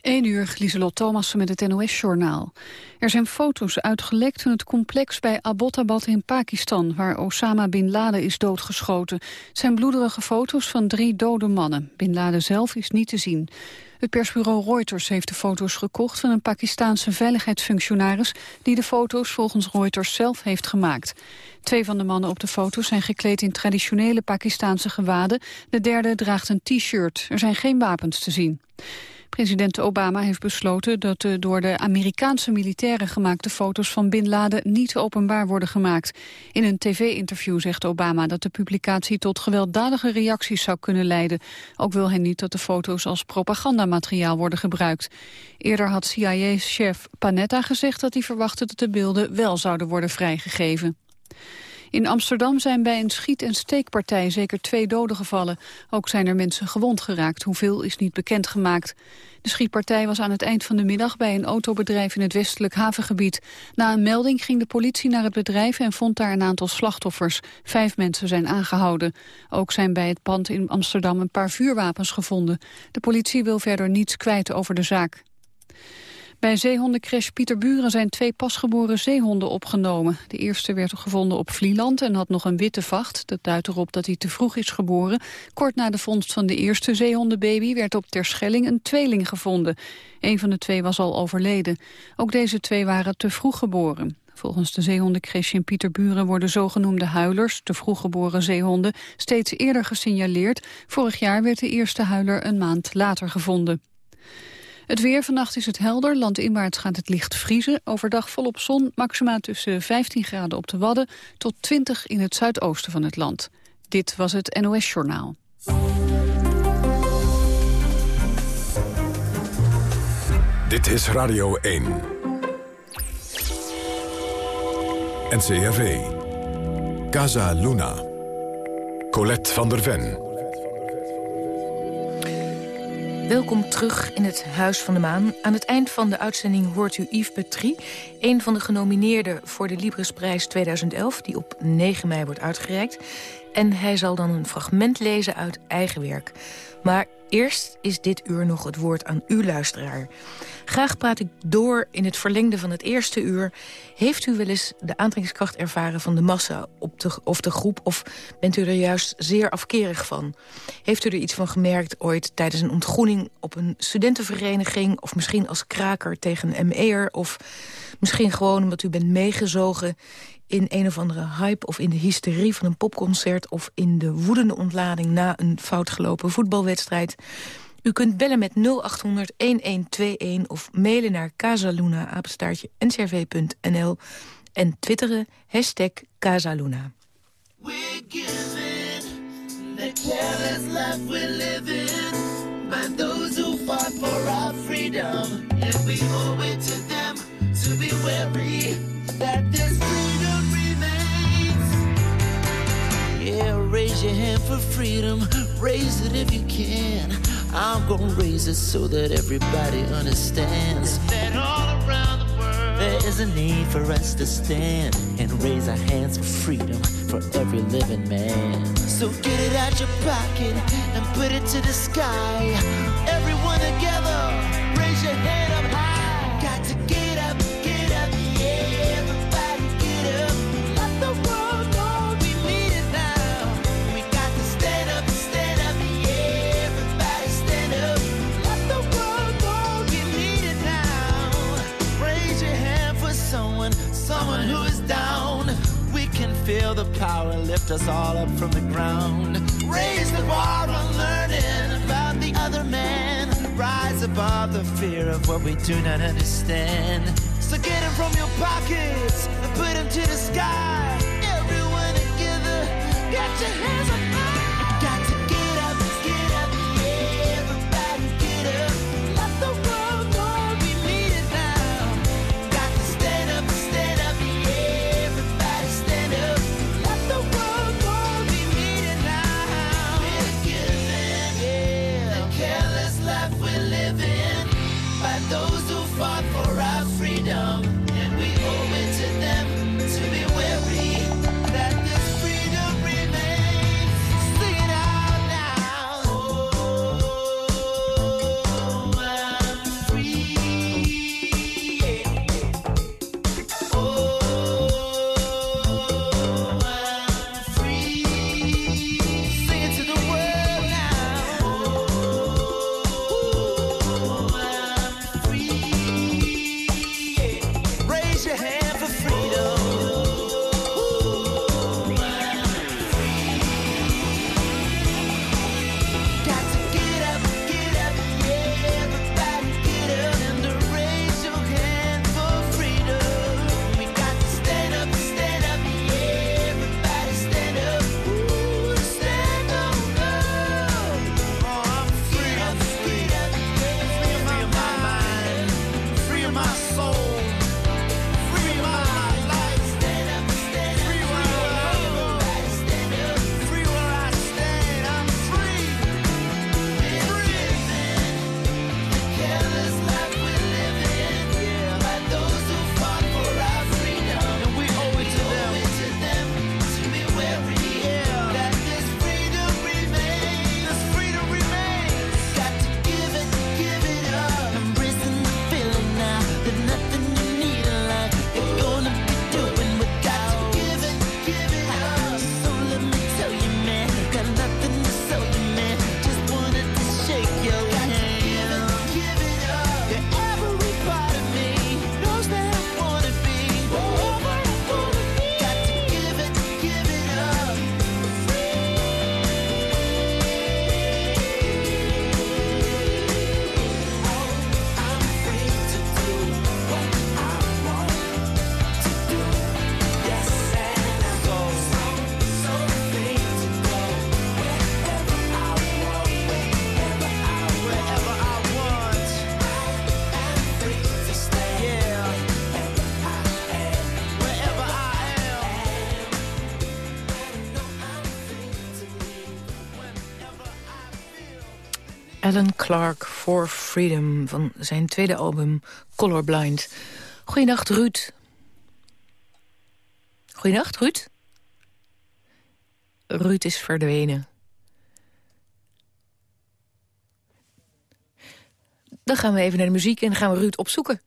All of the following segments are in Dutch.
1 uur, Lieselot Thomassen met het NOS-journaal. Er zijn foto's uitgelekt van het complex bij Abbottabad in Pakistan... waar Osama Bin Laden is doodgeschoten. Het zijn bloederige foto's van drie dode mannen. Bin Laden zelf is niet te zien. Het persbureau Reuters heeft de foto's gekocht van een Pakistaanse veiligheidsfunctionaris... die de foto's volgens Reuters zelf heeft gemaakt. Twee van de mannen op de foto's zijn gekleed in traditionele Pakistaanse gewaden. De derde draagt een t-shirt. Er zijn geen wapens te zien. President Obama heeft besloten dat de door de Amerikaanse militairen gemaakte foto's van Bin Laden niet openbaar worden gemaakt. In een tv-interview zegt Obama dat de publicatie tot gewelddadige reacties zou kunnen leiden. Ook wil hij niet dat de foto's als propagandamateriaal worden gebruikt. Eerder had CIA-chef Panetta gezegd dat hij verwachtte dat de beelden wel zouden worden vrijgegeven. In Amsterdam zijn bij een schiet- en steekpartij zeker twee doden gevallen. Ook zijn er mensen gewond geraakt. Hoeveel is niet bekendgemaakt. De schietpartij was aan het eind van de middag bij een autobedrijf in het westelijk havengebied. Na een melding ging de politie naar het bedrijf en vond daar een aantal slachtoffers. Vijf mensen zijn aangehouden. Ook zijn bij het pand in Amsterdam een paar vuurwapens gevonden. De politie wil verder niets kwijt over de zaak. Bij zeehondencrash Pieterburen zijn twee pasgeboren zeehonden opgenomen. De eerste werd gevonden op Vlieland en had nog een witte vacht. Dat duidt erop dat hij te vroeg is geboren. Kort na de vondst van de eerste zeehondenbaby werd op Terschelling een tweeling gevonden. Een van de twee was al overleden. Ook deze twee waren te vroeg geboren. Volgens de zeehondencrash in Pieterburen worden zogenoemde huilers, te vroeg geboren zeehonden, steeds eerder gesignaleerd. Vorig jaar werd de eerste huiler een maand later gevonden. Het weer vannacht is het helder. Landinwaarts gaat het licht vriezen. Overdag volop zon, maxima tussen 15 graden op de Wadden... tot 20 in het zuidoosten van het land. Dit was het NOS Journaal. Dit is Radio 1. NCRV. Casa Luna. Colette van der Ven. Welkom terug in het Huis van de Maan. Aan het eind van de uitzending hoort u Yves Petrie... een van de genomineerden voor de Libresprijs 2011... die op 9 mei wordt uitgereikt. En hij zal dan een fragment lezen uit eigen werk. Maar eerst is dit uur nog het woord aan u, luisteraar. Graag praat ik door in het verlengde van het eerste uur. Heeft u wel eens de aantrekkingskracht ervaren van de massa op de, of de groep... of bent u er juist zeer afkerig van? Heeft u er iets van gemerkt ooit tijdens een ontgroening op een studentenvereniging... of misschien als kraker tegen een ME'er... of misschien gewoon omdat u bent meegezogen in een of andere hype of in de hysterie van een popconcert... of in de woedende ontlading na een foutgelopen voetbalwedstrijd. U kunt bellen met 0800-1121 of mailen naar casaluna, ncrv.nl en twitteren hashtag Casaluna. Yeah, raise your hand for freedom, raise it if you can. I'm gonna raise it so that everybody understands that all around the world there is a need for us to stand and raise our hands for freedom for every living man. So get it out your pocket and put it to the sky. Everyone do not understand. So get them from your pockets and put them to the sky. Everyone together, get your hands up. Alan Clark for Freedom van zijn tweede album Colorblind. Goedenacht, Ruud. Goedenacht, Ruud. Ruud is verdwenen. Dan gaan we even naar de muziek en gaan we Ruud opzoeken.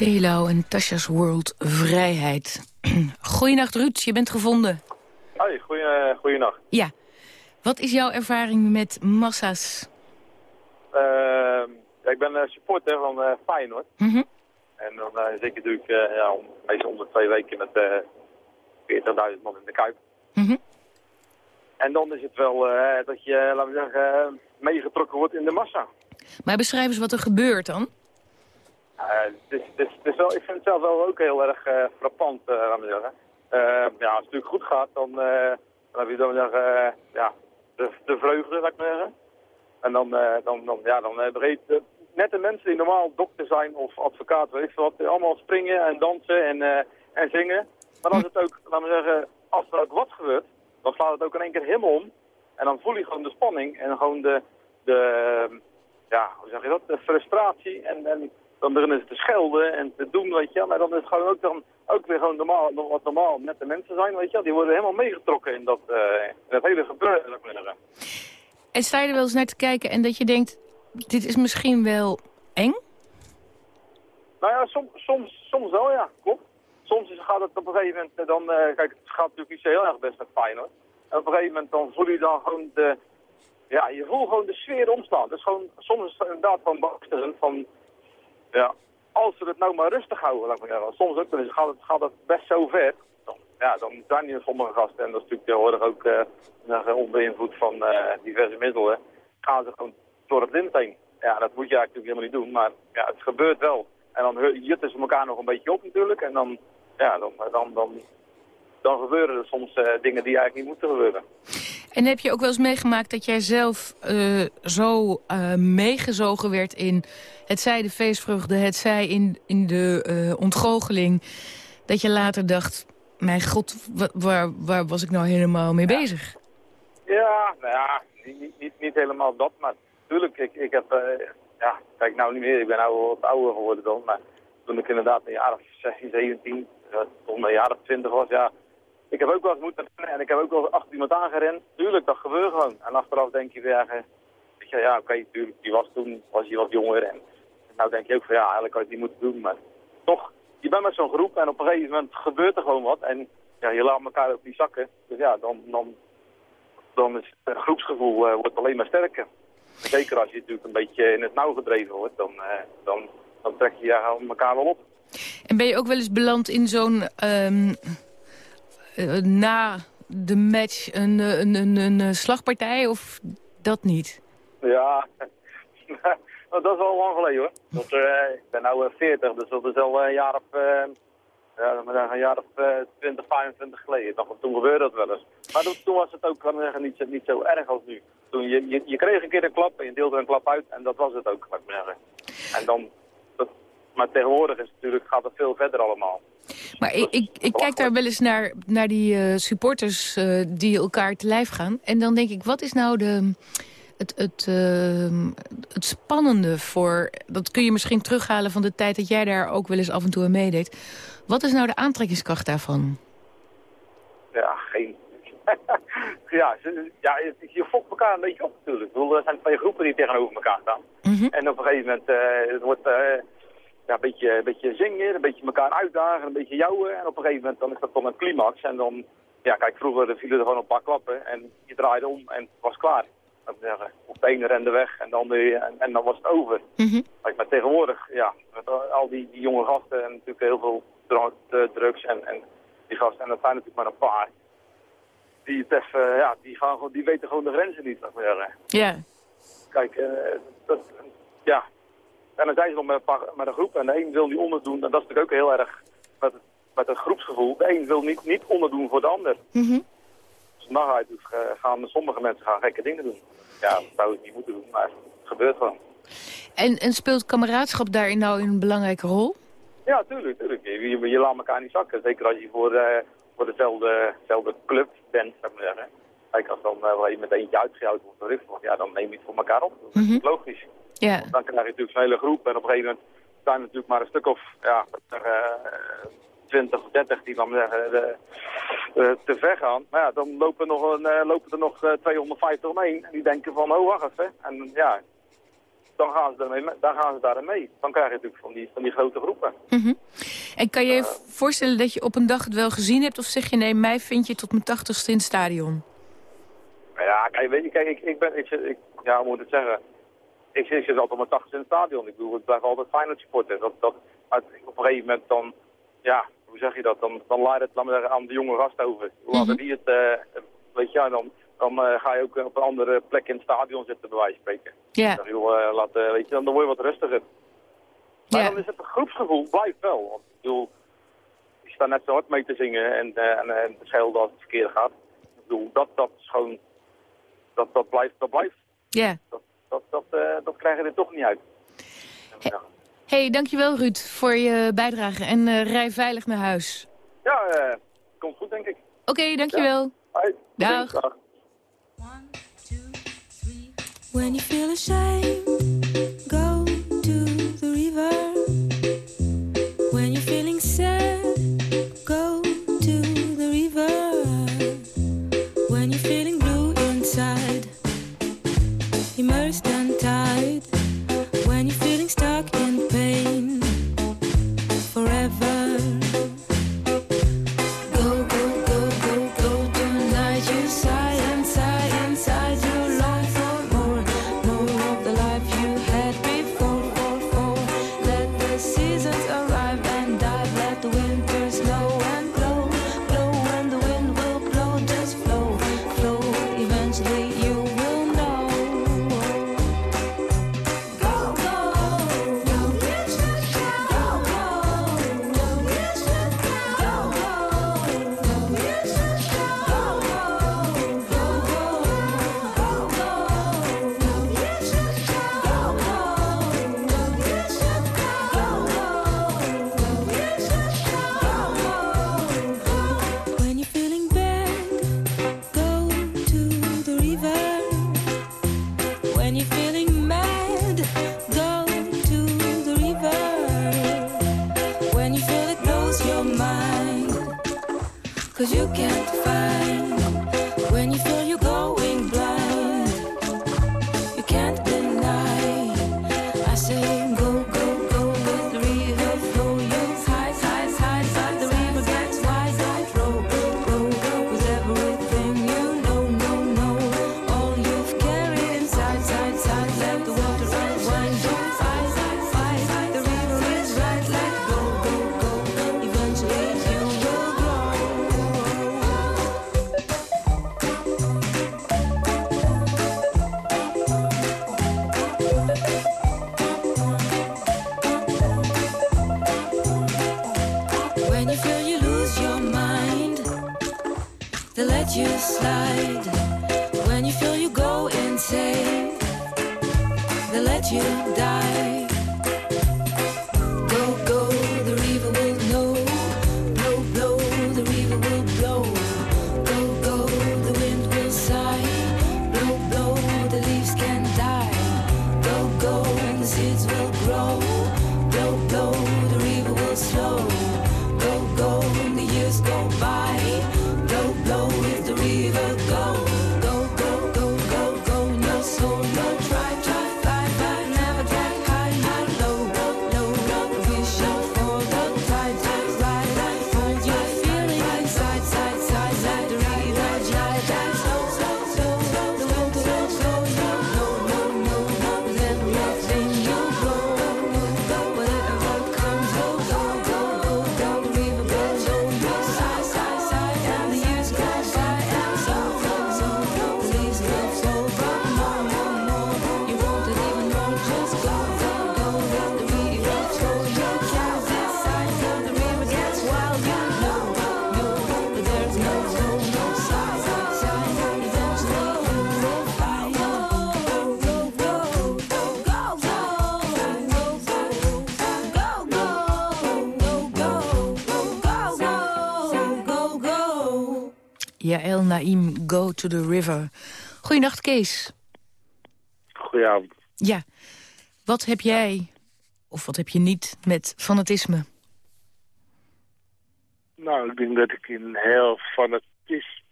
Telau en Tasha's World Vrijheid. Goeienacht Ruud, je bent gevonden. Hoi, goeie, goeienacht. Ja. Wat is jouw ervaring met massa's? Ja, ik ben eh, supporter van eh, Feyenoord. Mhm. En dan eh, zit ik natuurlijk eh, ja, om, meestal om de twee weken met eh 40.000 man in de Kuip. Mhm. En dan is het wel eh, dat je, laten we zeggen, eh, meegetrokken wordt in de massa. Maar beschrijf eens wat er gebeurt dan. Het is wel, ik vind het zelf wel ook heel erg eh, frappant, laten we zeggen. Ja, als het natuurlijk goed gaat, dan, dan heb je dan ja, de, de vreugde, laat ik maar zeggen. En dan, dan, dan, ja, dan breed, net de mensen die normaal dokter zijn of advocaat, weet veel wat, allemaal springen en dansen en, en zingen. Maar als het ook, laten we zeggen, als er ook wat gebeurt, dan slaat het ook in één keer helemaal om. En dan voel je gewoon de spanning en gewoon de, de ja, hoe zeg je dat, de frustratie. En, en dan beginnen ze te schelden en te doen, weet je Maar dan is het gewoon ook, dan, ook weer gewoon normaal, wat normaal met de mensen zijn, weet je Die worden helemaal meegetrokken in dat, uh, in dat hele gebeuren, zou ik maar zeggen. En sta je er wel eens naar te kijken en dat je denkt, dit is misschien wel eng? Nou ja, soms, soms, soms wel, ja, klopt. Soms gaat het op een gegeven moment, dan, uh, kijk, het gaat natuurlijk niet zo heel erg best met Feyenoord. En op een gegeven moment dan voel je dan gewoon de, ja, je voelt gewoon de sfeer omstaan. Dus gewoon, soms is het inderdaad van baksteren van, ja, als we het nou maar rustig houden, laat zeggen. Soms ook, dan gaat het, gaat het best zo ver. Dan, ja, dan zijn hier sommige gasten, en dat is natuurlijk tegenwoordig ook uh, onbeïnvloed van uh, diverse middelen, gaan ze gewoon door het lint heen. Ja, dat moet je eigenlijk helemaal niet doen, maar ja, het gebeurt wel. En dan jutten ze elkaar nog een beetje op natuurlijk, en dan, ja, dan, dan, dan, gebeuren er soms uh, dingen die eigenlijk niet moeten gebeuren. En heb je ook wel eens meegemaakt dat jij zelf uh, zo uh, meegezogen werd in het zij de feestvreugde, het zij in, in de uh, ontgoocheling, dat je later dacht, mijn god, waar, waar was ik nou helemaal mee ja. bezig? Ja, nou ja, niet, niet, niet helemaal dat, maar natuurlijk, ik, ik heb, ja, kijk nou niet meer, ik ben nou wat ouder geworden dan, maar toen ik inderdaad een jaar of 16, 17, toen een jaar of 20 was, ja, ik heb ook wel eens moeten rennen en ik heb ook wel eens achter iemand aangerend. Tuurlijk, dat gebeurt gewoon. En achteraf denk je weer, weet je, ja, oké, okay, tuurlijk, die was toen, was hij wat jonger. En nou denk je ook van, ja, eigenlijk had je niet moeten doen. Maar toch, je bent met zo'n groep en op een gegeven moment gebeurt er gewoon wat. En ja, je laat elkaar ook die zakken. Dus ja, dan, dan, dan is het groepsgevoel uh, wordt alleen maar sterker. Zeker als je natuurlijk een beetje in het nauw gedreven wordt, dan, dan, dan trek je elkaar wel op. En ben je ook wel eens beland in zo'n... Uh, na de match een, een, een, een, slagpartij of dat niet? Ja, dat is al lang geleden hoor. Dat, uh, ik ben nu 40, dus dat is al een jaar of, uh, ja, een jaar of 20, 25 geleden. Toen gebeurde dat wel eens. Maar toen, was het ook kan zeggen, niet, zo, niet zo erg als nu. Toen je, je, je, kreeg een keer een klap en je deelde een klap uit en dat was het ook, kan ik zeggen. En dan, dat, maar tegenwoordig is het natuurlijk, gaat het veel verder allemaal. Maar ik, ik, ik, kijk daar wel eens naar, naar die uh, supporters uh, die elkaar te lijf gaan. En dan denk ik, wat is nou de, het, het, uh, het spannende voor... Dat kun je misschien terughalen van de tijd dat jij daar ook wel eens af en toe aan meedeed. Wat is nou de aantrekkingskracht daarvan? Ja, geen... ja, ja, je fokt elkaar een beetje op natuurlijk. Ik bedoel, er zijn twee groepen die tegenover elkaar staan. Mm -hmm. En op een gegeven moment uh, het wordt ja, een, beetje, een beetje zingen, een beetje elkaar uitdagen, een beetje jouwen. En op een gegeven moment dan is dat dan een climax. En dan, ja kijk, vroeger vielen er gewoon een paar klappen en je draaide om en het was klaar. Zeggen. Of de ene rende weg en dan, de, en, en dan was het over. Mm -hmm. Maar tegenwoordig, ja, met al die, die jonge gasten en natuurlijk heel veel drugs en, en die gasten, en dat zijn natuurlijk maar een paar. Die, het even, ja, die, gaan, die weten gewoon de grenzen niet, maar. Ja. Kijk, uh, dat, ja, en dan zijn ze nog met een, paar, met een groep en de een wil niet onderdoen. En dat is natuurlijk ook heel erg met met het groepsgevoel. De een wil niet, niet onderdoen voor de ander. Mm -hmm. Dus dan gaan sommige mensen gaan gekke dingen doen. Ja, dat zou ik niet moeten doen, maar het gebeurt gewoon. En, en speelt kameraadschap daarin nou een belangrijke rol? Ja, tuurlijk. tuurlijk. Je, je, je laat elkaar niet zakken. Zeker als je voor, uh, voor dezelfde, dezelfde club bent, ik maar zeggen. Kijk, als dan uh, je met eentje uitgejouwd wordt ja, dan neem je het voor elkaar op. Dat is mm -hmm. logisch. Ja. Dan krijg je natuurlijk zo'n hele groep en op een gegeven moment zijn er natuurlijk maar een stuk of ja, uh, 20 of 30 die dan zeggen de, uh, te ver gaan. Maar ja, dan lopen, nog een, lopen er nog uh, 250 omheen en die denken van, oh wacht even. En ja, dan gaan ze, ermee, dan gaan ze daarin mee. Dan krijg je natuurlijk van die, van die grote groepen. Mm -hmm. En kan je je voorstellen dat je op een dag het wel gezien hebt of zeg je nee, mij vind je tot mijn tachtigste in het stadion? Ja, kijk, weet je, kijk, ik, ik ben, ik, ik, ja, hoe moet ik het zeggen ik zit, ik zit altijd om 80 in het stadion. Ik bedoel, ik blijf altijd Feyenoord supporter. Dat, dat, maar op een gegeven moment dan, ja, hoe zeg je dat? Dan, dan laat het laat zeggen, aan de jonge gast over. Hoe die het, uh, weet je, dan, dan uh, ga je ook op een andere plek in het stadion zitten, bij wijze van spreken. Ja. Dan, uh, laat, weet je, dan word je wat rustiger. Maar ja. dan is het groepsgevoel, blijft wel. Want ik bedoel, je staat net zo hard mee te zingen en, en, en te schelden als het verkeerd gaat. Ik bedoel, dat, dat is gewoon, dat, dat blijft, dat blijft. Ja. Dat, dat, dat, eh, dat krijgen we er toch niet uit. Hey, hey, dankjewel Ruud voor je bijdrage en eh, rij veilig naar huis. Ja, eh, komt goed denk ik. Oké, okay, dankjewel. Ja. Hoi. Dag. Dag. One, two, three, When you feel ashamed find when you feel I. Jaël Naim, Go to the River. Goeienacht, Kees. Goedenavond. Ja. Wat heb jij, of wat heb je niet, met fanatisme? Nou, ik denk dat ik een heel fanatisch,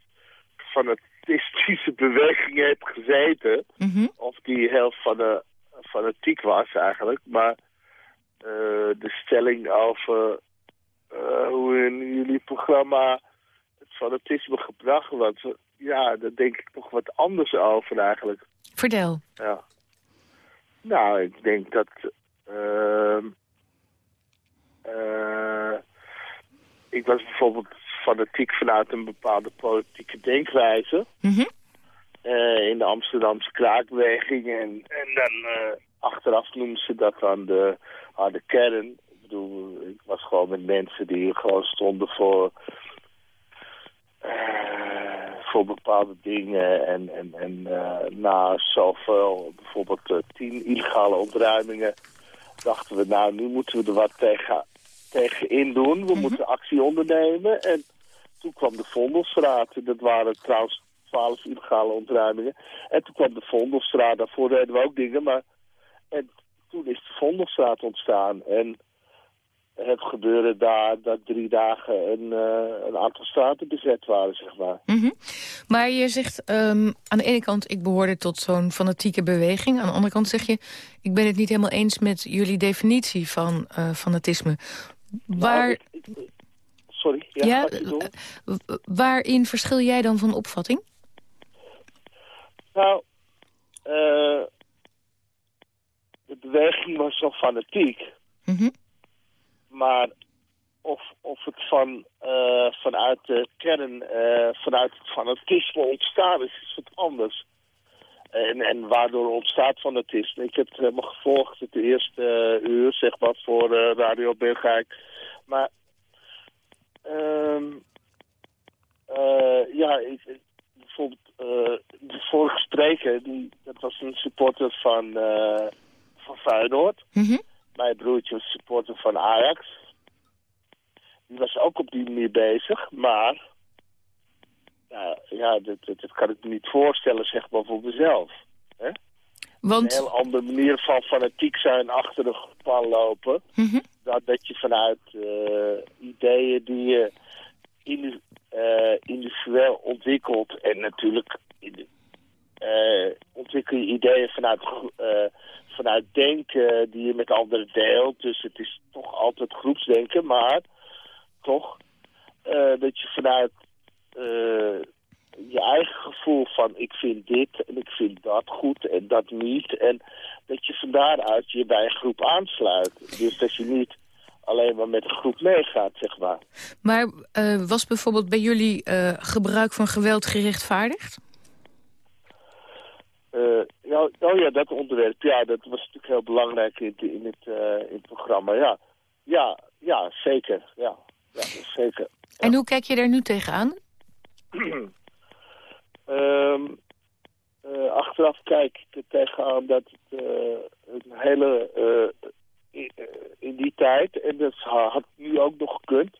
fanatistische beweging heb gezeten. Mhm. Of die heel fanatiek was eigenlijk. Maar eh, de stelling over eh, hoe in jullie programma fanatisme gebracht wat... Ja, daar denk ik toch wat anders over eigenlijk. Verdel. Ja. Nou, ik denk dat... Uh, ik was bijvoorbeeld fanatiek vanuit een bepaalde politieke denkwijze. Mhm. Eh, in de Amsterdamse kraakbeweging. En, en dan eh, achteraf noemden ze dat dan de harde kern. Ik bedoel, ik was gewoon met mensen die gewoon stonden voor eh, voor bepaalde dingen. En, en, en eh, na zoveel, bijvoorbeeld eh, tien illegale ontruimingen dachten we, nou, nu moeten we er wat tegen, tegenin doen. We mhm. moeten actie ondernemen. En toen kwam de Vondelstraat. Dat waren trouwens twaalf illegale ontruimingen. En toen kwam de Vondelstraat. Daarvoor deden we ook dingen, maar... En toen is de Vondelstraat ontstaan. En het gebeurde daar dat drie dagen een, eh, een aantal straten bezet waren, zeg maar. Mhm. Maar je zegt ehm, aan de ene kant... ik behoorde tot zo'n fanatieke beweging. Aan de andere kant zeg je... ik ben het niet helemaal eens met jullie definitie van eh, fanatisme. Waar... Nou, ik- ik- sorry, ja, Ja, eh, waarin verschil jij dan van opvatting? Nou, de beweging was zo fanatiek. Mhm. Maar of, of het van, eh, vanuit de kern, eh, vanuit het fanatisme ontstaan is, is wat anders. En, en waardoor ontstaat fanatisme? Ik heb het helemaal gevolgd het eerste eh, uur, zeg maar, voor Radio Bergijk. Maar, ehm eh, ja, ik, bijvoorbeeld de vorige spreker, die, dat was een supporter van, van Feyenoord. Mhm. Mijn broertje was supporter van Ajax. Die was ook op die manier bezig, maar... Ja, ja dat, dat, dat kan ik me niet voorstellen, zeg maar, voor mezelf. Een Want... heel andere manier van fanatiek zijn achter de groep aanlopen. Mhm. Dat, dat je vanuit eh, ideeën die je indi- eh, individueel ontwikkelt... en natuurlijk eh, ontwikkel je ideeën vanuit, vanuit denken die je met anderen deelt. Dus het is toch altijd groepsdenken, maar toch eh, dat je vanuit eh, je eigen gevoel van ik vind dit en ik vind dat goed en dat niet. En dat je van daaruit je bij een groep aansluit. Dus dat je niet alleen maar met een groep meegaat, zeg maar. Maar eh, was bijvoorbeeld bij jullie gebruik van geweld gerechtvaardigd? Ja, oh ja, dat onderwerp. Ja, dat was natuurlijk heel belangrijk in, het- in, het, eh, in het programma. Ja, ja, ja zeker. Ja, ja zeker. En hoe kijk je daar nu tegenaan? Ehm, eh, achteraf kijk ik er tegenaan dat het eh, een hele... eh, in, in die tijd, en dat ha- had nu ook nog gekund...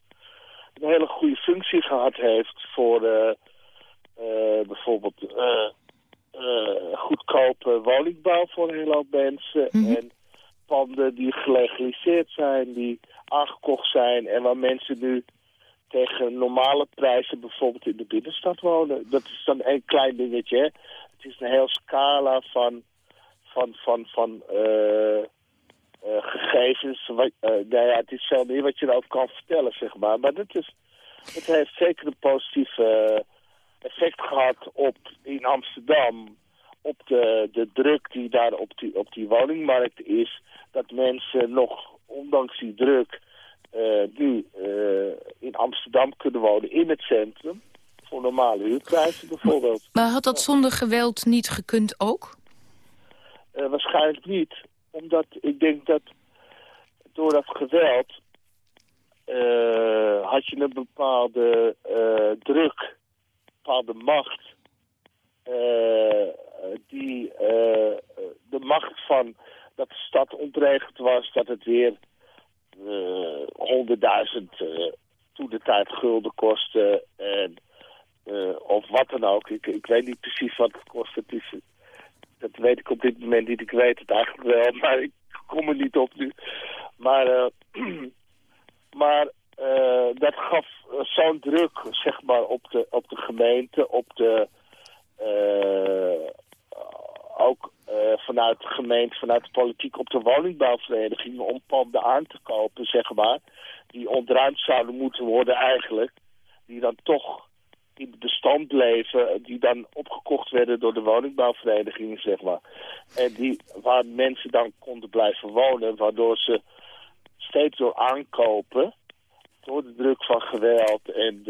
een hele goede functie gehad heeft voor bijvoorbeeld... eh, goedkope woningbouw voor een hele hoop mensen. Mhm. En panden die gelegaliseerd zijn, die aangekocht zijn... en waar mensen nu tegen normale prijzen bijvoorbeeld in de binnenstad wonen. Dat is dan een klein dingetje. Hè. Het is een heel scala van, van, van, van eh, eh, gegevens. Wat, eh, nou ja, het is veel meer wat je erover kan vertellen, zeg maar. Maar dat is, het heeft zeker een positief eh, effect gehad op, in Amsterdam op de, de druk die daar op die, op die woningmarkt is. Dat mensen nog, ondanks die druk, eh, nu eh, in Amsterdam kunnen wonen in het centrum. Voor normale huurprijzen bijvoorbeeld. Maar had dat zonder geweld niet gekund ook? Eh, waarschijnlijk niet. Omdat ik denk dat door dat geweld had je een bepaalde druk, bepaalde macht. eh, die eh, de macht van dat de stad ontregeld was, dat het weer honderdduizend eh toen de tijd gulden kostte. En, of wat dan ook. Ik, ik weet niet precies wat het kost. Het is, dat weet ik op dit moment niet. Ik weet het eigenlijk wel, maar ik kom er niet op nu. Maar, maar dat gaf eh, zo'n druk, zeg maar, op de, op de gemeente, op de... eh, ook eh, vanuit de gemeente, vanuit de politiek op de woningbouwverenigingen om panden aan te kopen, zeg maar. Die ontruimd zouden moeten worden eigenlijk. Die dan toch in bestand bleven, die dan opgekocht werden door de woningbouwverenigingen, zeg maar. En die, waar mensen dan konden blijven wonen, waardoor ze steeds door aankopen, door de druk van geweld en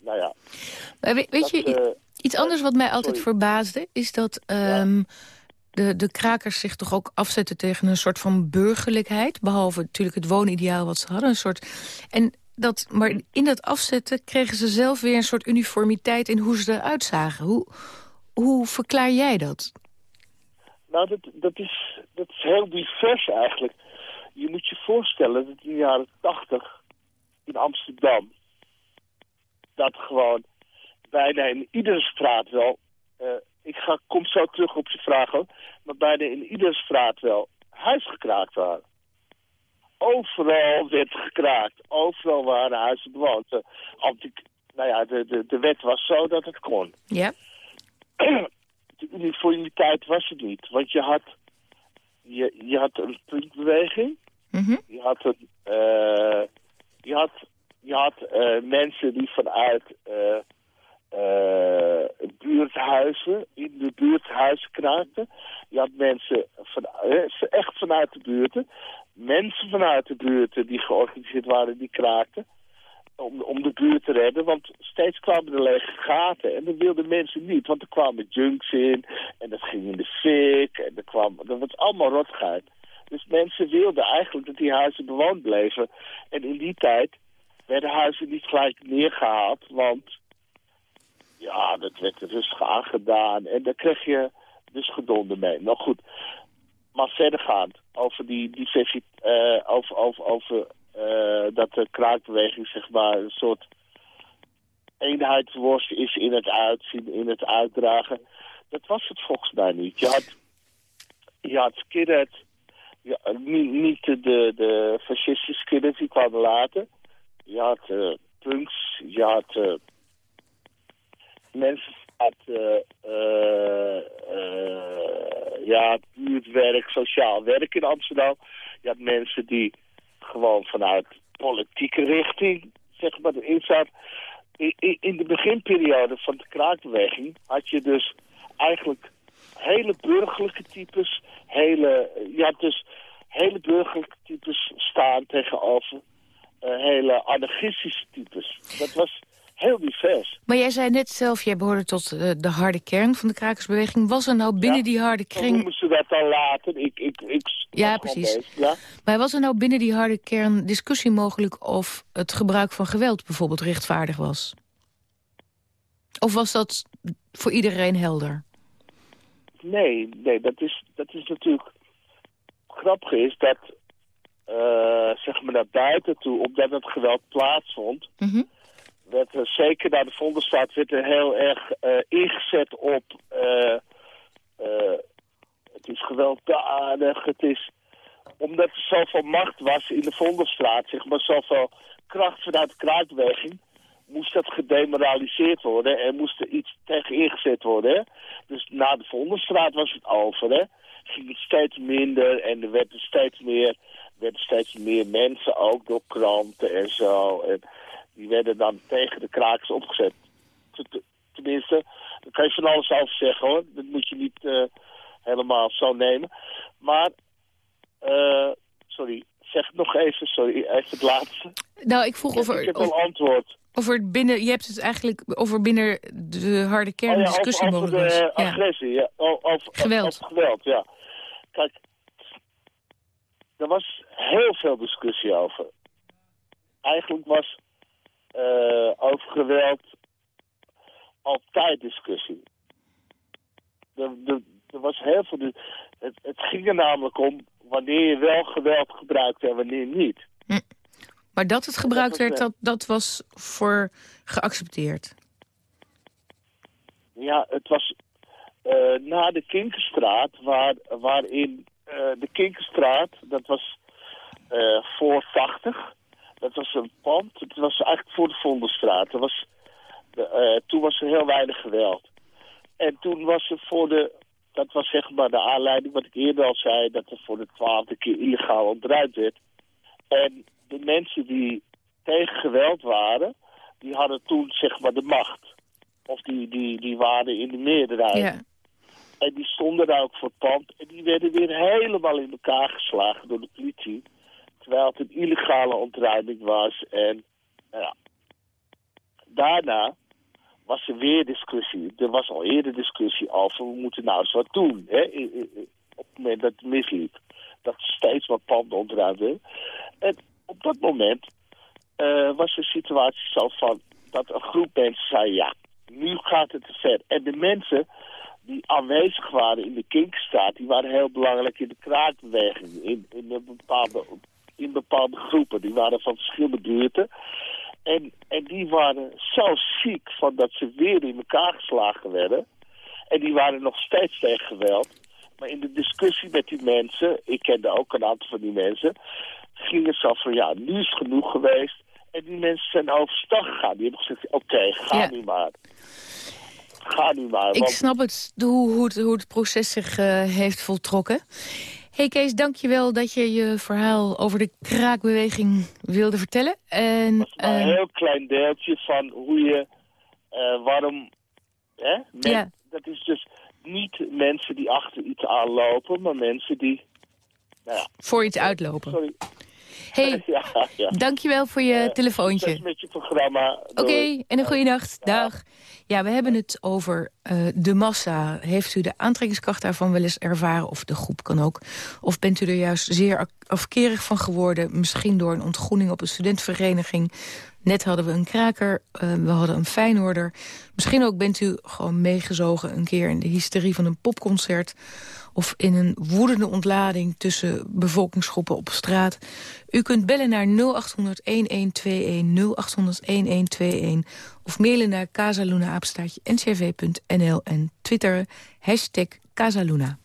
nou ja. Maar we- weet dat, je, eh, iets anders wat mij altijd sorry. verbaasde... is dat ehm, de, de krakers zich toch ook afzetten tegen een soort van burgerlijkheid. Behalve natuurlijk het woonideaal wat ze hadden. Een soort, en dat, maar in dat afzetten kregen ze zelf weer een soort uniformiteit... in hoe ze eruit zagen. Hoe, hoe verklaar jij dat? Nou, dat, dat, is, dat is heel divers eigenlijk. je moet je voorstellen dat in de jaren tachtig in Amsterdam... dat gewoon bijna in iedere straat wel... eh, ik ga, kom zo terug op je vraag hoor, maar bijna in iedere straat wel huis gekraakt waren. Overal werd gekraakt. Overal waren huizen bewoond. De, anti- nou ja, de, de, de wet was zo dat het kon. Ja. De uniformiteit was het niet. Want je had, je, je had een puntbeweging. Mhm. Je had, een, eh, je had, je had eh, mensen die vanuit eh, buurthuizen, in de buurthuizen kraakten. Je had mensen van, echt vanuit de buurten. Mensen vanuit de buurten die georganiseerd waren, die kraakten. Om, om de buurt te redden, want steeds kwamen er lege gaten. En dat wilden mensen niet, want er kwamen junks in. En dat ging in de fik. En er kwam, dat was allemaal rotgeit. Dus mensen wilden eigenlijk dat die huizen bewoond bleven. En in die tijd werden huizen niet gelijk neergehaald, want ja, dat werd rustig aangedaan. En daar kreeg je dus gedonder mee. Nou goed, maar verdergaand over die diversi eh over, over, over eh, dat de kraakbeweging zeg maar een soort eenheidsworst is in het uitzien, in het uitdragen. Dat was het volgens mij niet. Je had, je had skinhead, ja, niet, niet de, de fascistische skinheads, die kwamen later. Je had eh, punks, je had eh, mensen uit eh, ja, buurtwerk, sociaal werk in Amsterdam. Je had mensen die gewoon vanuit politieke richting, zeg maar, erin zaten. In, in, in de beginperiode van de kraakbeweging had je dus eigenlijk hele burgerlijke types, hele, je had dus hele burgerlijke types staan tegenover eh, hele anarchistische types. Dat was heel divers. Maar jij zei net zelf, jij behoorde tot eh, de harde kern van de krakersbeweging. Was er nou binnen Ja. die harde Hoe kring... ze dat dan later? Ik, ik, ik Ja, precies. bezig, Ja? Maar was er nou binnen die harde kern discussie mogelijk... of het gebruik van geweld bijvoorbeeld rechtvaardig was? Of was dat voor iedereen helder? Nee, nee, dat is, dat is natuurlijk... Grappig is dat, eh, zeg maar naar buiten toe, omdat het geweld plaatsvond... Mhm. werd er, zeker naar de Vondelstraat, werd er heel erg eh, ingezet op... eh, het is gewelddadig, het is... Omdat er zoveel macht was in de Vondelstraat, zeg maar, zoveel kracht vanuit de kraakbeweging... moest dat gedemoraliseerd worden en moest er iets tegen ingezet worden. Hè? Dus na de Vondelstraat was het over, hè. Ging het steeds minder en er werden steeds meer, werden steeds meer mensen, ook door kranten en zo. En die werden dan tegen de krakers opgezet. Tenminste, daar kan je van alles over zeggen hoor. Dat moet je niet eh, helemaal zo nemen. Maar, eh, sorry, zeg het nog even, sorry, even het laatste. Nou, ik vroeg of ik er, heb of, al antwoord. Of er binnen... Je hebt het eigenlijk over binnen de harde kern Oh ja, discussie over, over mogelijk de. Ja. agressie, ja. O- Over, Geweld. Over geweld, ja. Kijk, er was heel veel discussie over. Eigenlijk was eh, over geweld altijd discussie. Er, er, er was heel veel... Het, het ging er namelijk om wanneer je wel geweld gebruikte en wanneer niet. Maar dat het gebruikt werd, dat, dat was voor geaccepteerd. Ja, het was eh, na de Kinkerstraat, waar, waarin eh, de Kinkerstraat, dat was eh, voor 80. Dat was een pand, het was eigenlijk voor de Vondelstraat. Was, toen was er heel weinig geweld. En toen was er voor de, dat was zeg maar de aanleiding wat ik eerder al zei, dat er voor de twaalfde keer illegaal ontruimd werd. En de mensen die tegen geweld waren, die hadden toen zeg maar de macht. Of die, die, die waren in de meerderheid. Ja. En die stonden daar ook voor het pand. En die werden weer helemaal in elkaar geslagen door de politie. Terwijl het een illegale ontruiming was. En nou ja. daarna was er weer discussie. Er was al eerder discussie over, we moeten nou eens wat doen. Hè? Op het moment dat het misliep. Dat steeds wat panden ontruimd werden. En op dat moment eh, was de situatie zo van dat een groep mensen zei, ja, nu gaat het te ver. En de mensen die aanwezig waren in de Kinkstraat, die waren heel belangrijk in de kraakbeweging. In, in, bepaalde, in bepaalde groepen. Die waren van verschillende buurten. En, en die waren zo ziek van dat ze weer in elkaar geslagen werden. En die waren nog steeds tegen geweld. Maar in de discussie met die mensen, ik kende ook een aantal van die mensen, ging het zo van ja, nu is genoeg geweest. En die mensen zijn overstag gegaan. Die hebben gezegd, oké, ga Ja. nu maar. Ga nu maar. Ik snap het, hoe, hoe, het, hoe het proces zich eh, heeft voltrokken. hey Kees, dank je wel dat je je verhaal over de kraakbeweging wilde vertellen. En, maar eh, een heel klein deeltje van hoe je, eh, waarom, hè? Men- Ja. Dat is dus niet mensen die achter iets aanlopen, maar mensen die, nou ja, voor iets uitlopen. sorry. Hey, ja, ja. dank je wel voor je Eh, telefoontje. Met je programma. Oké, en een goede nacht. Dag. Ja, we hebben het over eh, de massa. Heeft u de aantrekkingskracht daarvan wel eens ervaren? Of de groep kan ook. Of bent u er juist zeer afkerig van geworden? Misschien door een ontgroening op een studentenvereniging. Net hadden we een kraker, eh, we hadden een fijnhoorder. Misschien ook bent u gewoon meegezogen een keer in de hysterie van een popconcert of in een woedende ontlading tussen bevolkingsgroepen op straat. U kunt bellen naar 0800-1121, 0800-1121... of mailen naar casaluna-ncrv.nl en twitteren hashtag Casaluna.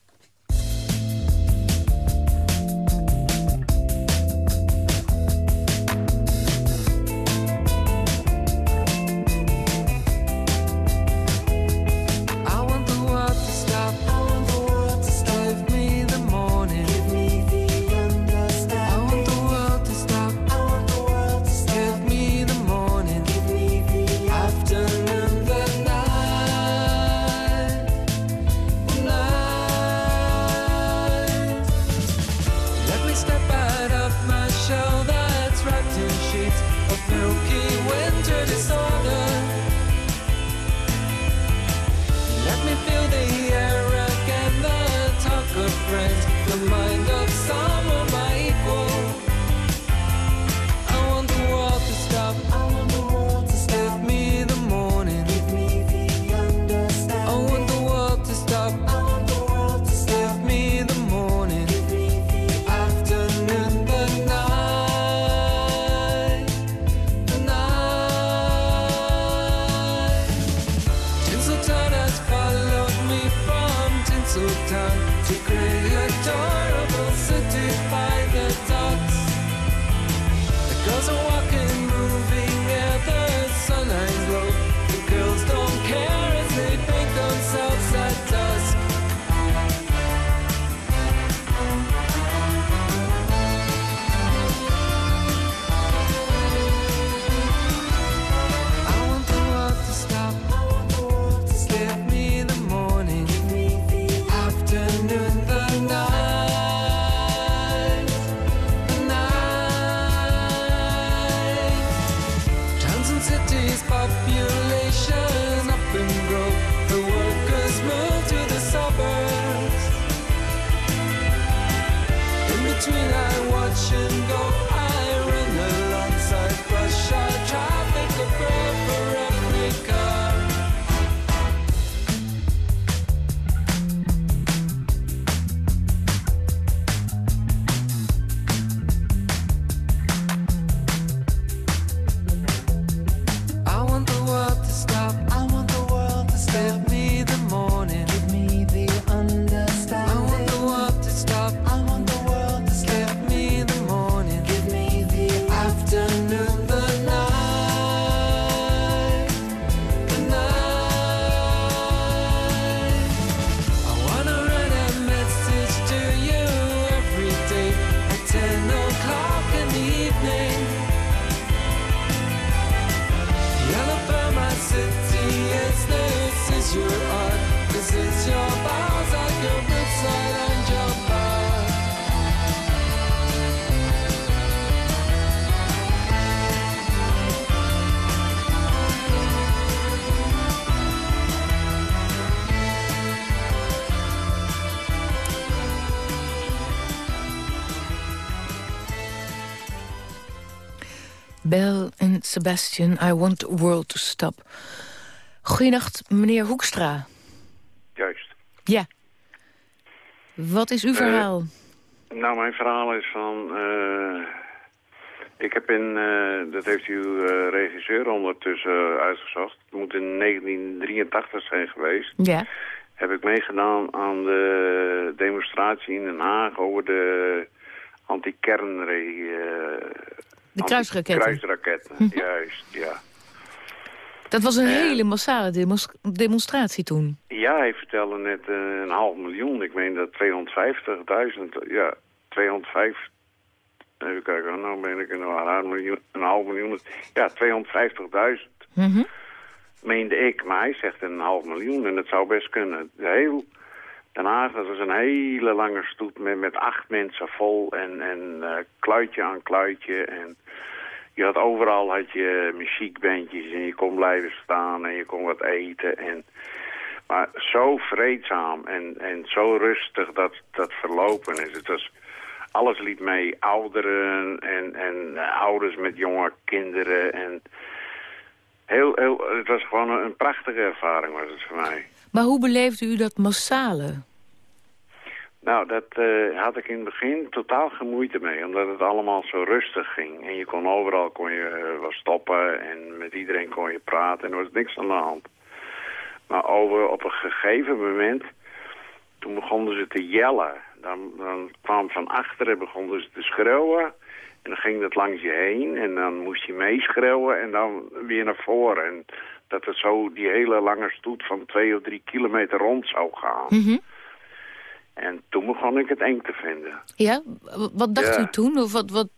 Sebastian, I want the world to stop. Goedenacht, meneer Hoekstra. Juist. Ja. Wat is uw verhaal? Nou, mijn verhaal is van... eh, ik heb in, eh, dat heeft uw eh, regisseur ondertussen uitgezocht. Het moet in 1983 zijn geweest. ja. Heb ik meegedaan aan de demonstratie in Den Haag over de anti-kern... De kruisraketten. Kruisraketten, juist, ja. Dat was een hele massale demonstratie toen. Ja, hij vertelde net eh, een half miljoen. Ik meen dat 250.000, ja, 205... Even kijken, nou ben ik een, een, miljoen, een half miljoen. Ja, 250.000 Mhm. meende ik. Maar hij zegt een half miljoen en dat zou best kunnen. Heel Den Haag, dat was een hele lange stoet met, met acht mensen vol en, en eh, kluitje aan kluitje. En je had overal had je muziekbandjes en je kon blijven staan en je kon wat eten. En, maar zo vreedzaam en, en zo rustig dat dat verlopen is. Het was, alles liep mee, ouderen en, en ouders met jonge kinderen. En heel, heel, het was gewoon een, een prachtige ervaring was het voor mij. Maar hoe beleefde u dat massale? Nou, dat eh, had ik in het begin totaal geen moeite mee, omdat het allemaal zo rustig ging. En je kon overal kon je eh, stoppen en met iedereen kon je praten en er was niks aan de hand. Maar over, op een gegeven moment, toen begonnen ze te jellen. Dan, dan kwam van achteren, begonnen ze te schreeuwen. En dan ging dat langs je heen en dan moest je meeschreeuwen en dan weer naar voren. En dat het zo die hele lange stoet van twee of drie kilometer rond zou gaan. Mhm. En toen begon ik het eng te vinden. Ja, wat dacht Ja. u toen? Of wat, wat,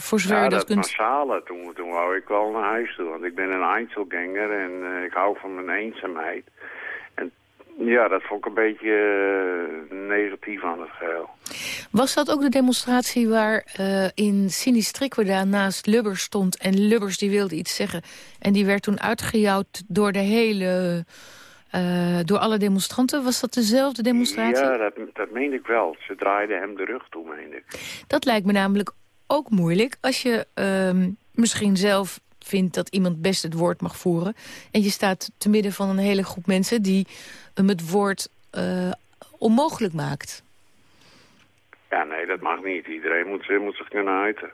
voor zover Ja, u dat, dat kunt... massale, toen, toen wou ik wel naar huis toe. Want ik ben een Einzelganger en eh, ik hou van mijn eenzaamheid. En ja, dat vond ik een beetje eh, negatief aan het geheel. Was dat ook de demonstratie waar eh, in Sinistrickweda naast Lubbers stond... en Lubbers die wilde iets zeggen en die werd toen uitgejouwd door de hele... eh, door alle demonstranten? Was dat dezelfde demonstratie? Ja, dat, dat meen ik wel. Ze draaiden hem de rug toe, meen ik. Dat lijkt me namelijk ook moeilijk als je ehm, misschien zelf vindt dat iemand best het woord mag voeren. En je staat te midden van een hele groep mensen die hem het woord eh, onmogelijk maakt. Ja, nee, dat mag niet. Iedereen moet, ze- moet zich kunnen uiten.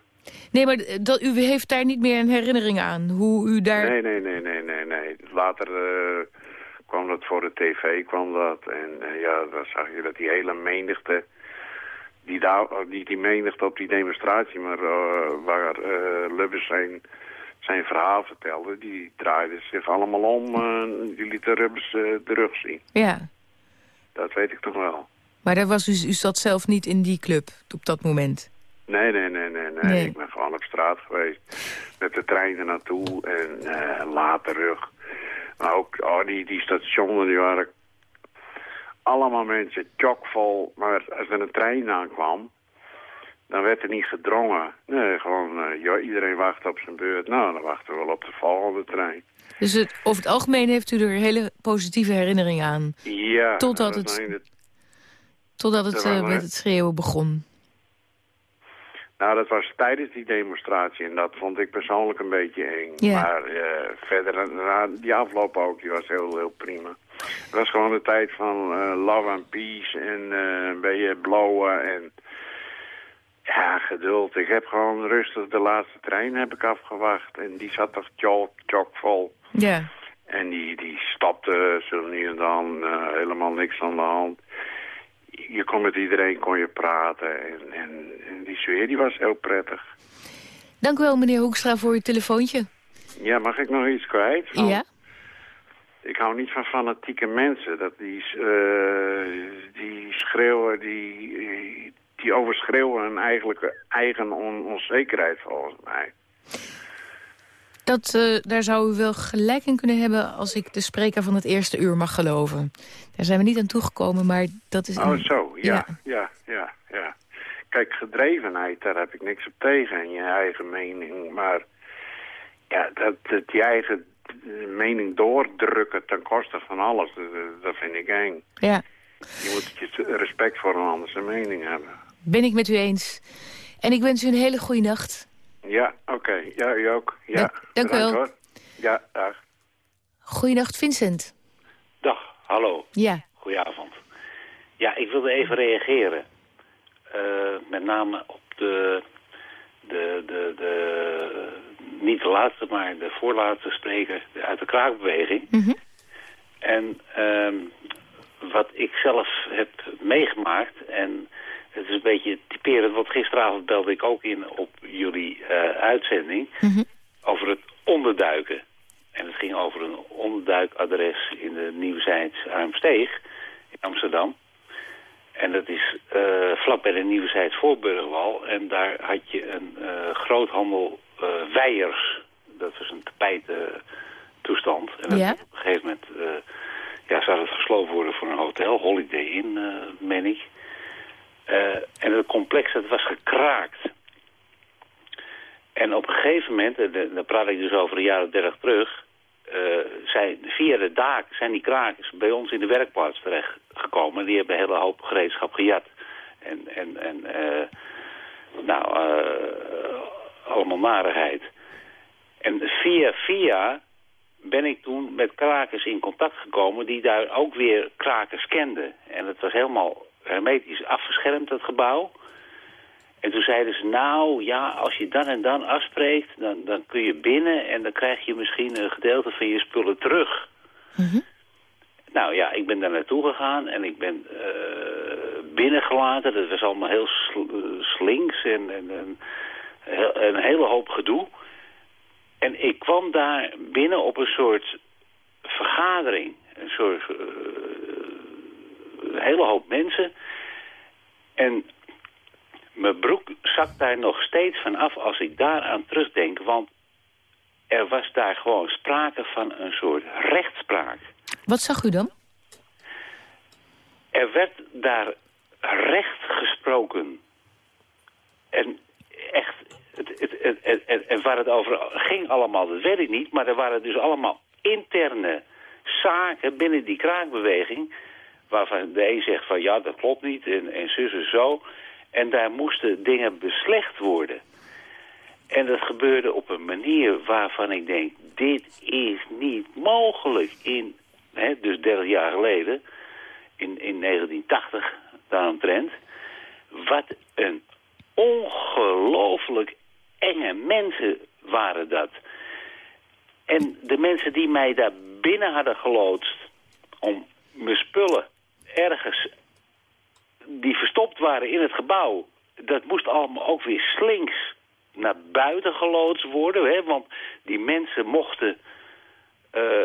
Nee, maar dat, u heeft daar niet meer een herinnering aan. Hoe u daar... Nee, nee, nee, nee, nee, nee. Later eh, kwam dat voor de tv, kwam dat. En eh, ja, dan zag je dat die hele menigte... Die, daar, die, die menigte op die demonstratie, maar eh, waar eh Lubbers zijn, zijn verhaal vertelde... die draaiden zich allemaal om. eh, die lieten Lubbers eh, de rug zien. Ja, Dat weet ik toch wel. maar daar was u, u zat zelf niet in die club op dat moment. Nee, nee, nee, nee, nee. Nee. Ik ben gewoon op straat geweest. Met de trein er naartoe en eh, later terug. Maar ook oh, die, die stationen die waren allemaal mensen chockvol. Maar als er een trein aankwam, dan werd er niet gedrongen. Nee, gewoon eh, ja, iedereen wacht op zijn beurt. Nou, dan wachten we wel op de volgende trein. Dus het, over het algemeen heeft u er hele positieve herinneringen aan. Ja. Totdat het- Totdat het eh, met het schreeuwen begon. Nou, dat was tijdens die demonstratie en dat vond ik persoonlijk een beetje eng. Ja. Maar eh, verder, nou, die afloop ook, die was heel, heel prima. Het was gewoon de tijd van love and peace en eh, een beetje blowen en ja, geduld. Ik heb gewoon rustig de laatste trein heb ik afgewacht en die zat toch chock, chockvol. Ja. En die, die stapte zo nu en dan, eh, helemaal niks aan de hand. Je kon met iedereen kon je praten en, en, en die sfeer die was heel prettig. Dank u wel, meneer Hoekstra, voor uw telefoontje. Ja, mag ik nog iets kwijt? Van- Ja? Ik hou niet van fanatieke mensen. Dat die, eh, die schreeuwen, die, die overschreeuwen hun eigenlijke, eigen on- onzekerheid volgens mij. Dat, eh, daar zou u wel gelijk in kunnen hebben als ik de spreker van het eerste uur mag geloven. Daar zijn we niet aan toegekomen, maar dat is... Oh een- zo, ja, Ja. ja, ja, ja. Kijk, gedrevenheid, daar heb ik niks op tegen. En je eigen mening, maar ja, dat, dat je eigen mening doordrukken ten koste van alles, dat, dat vind ik eng. Ja, Je moet respect voor een ander zijn mening hebben. Ben ik met u eens. En ik wens u een hele goede nacht. Ja, oké. Ja, u ook. Ja, Dank- dank u wel. hoor. Ja, dag. Goeienacht, Vincent. Dag, hallo. Ja, Goedenavond. Ja, ik wilde even reageren. Eh, met name op de, de, de, de, niet de laatste, maar de voorlaatste spreker uit de kraakbeweging. En ehm, wat ik zelf heb meegemaakt, en het is een beetje typerend, want gisteravond belde ik ook in op jullie eh, uitzending over het onderduiken. En het ging over een onderduikadres in de Nieuwzijds Armsteeg in Amsterdam. En dat is eh vlak bij de Nieuwzijds Voorburgwal. En daar had je een eh, groothandel Weijers. Dat was een tapijtentoestand. En dat Ja. op een gegeven moment ja, zou het gesloten worden voor een hotel. Holiday Inn, meen ik. Eh, en het complex dat was gekraakt. En op een gegeven moment, en da- daar praat ik dus over een jaar of dertig terug... eh, zijn via de daak zijn die krakers bij ons in de werkplaats terechtgekomen. Die hebben een hele hoop gereedschap gejat. En, en, en eh, nou, eh, allemaal narigheid. En via via ben ik toen met krakers in contact gekomen die daar ook weer krakers kenden. En het was helemaal hermetisch afgeschermd, dat gebouw. En toen zeiden ze, nou ja, als je dan en dan afspreekt, dan, dan kun je binnen en dan krijg je misschien een gedeelte van je spullen terug. Nou ja, ik ben daar naartoe gegaan en ik ben eh, binnengelaten. Dat was allemaal heel eh, slinks en, en, en heel- een hele hoop gedoe. En ik kwam daar binnen op een soort vergadering. Een soort eh, een hele hoop mensen. En mijn broek zakt daar nog steeds van af als ik daaraan terugdenk. Want er was daar gewoon sprake van een soort rechtspraak. Wat zag u dan? Er werd daar recht gesproken. En echt, het, het, en waar het over ging allemaal, dat weet ik niet. Maar er waren dus allemaal interne zaken binnen die kraakbeweging... waarvan de een zegt van ja, dat klopt niet en, en zus en zo. En daar moesten dingen beslecht worden. En dat gebeurde op een manier waarvan ik denk... dit is niet mogelijk in, hè, dus 30 jaar geleden in, in 1980 daaromtrent. Wat een ongelooflijk enge mensen waren dat. En de mensen die mij daar binnen hadden geloodst om mijn spullen ergens die verstopt waren in het gebouw, dat moest allemaal ook weer slinks naar buiten geloodst worden. Hè? Want die mensen mochten eh,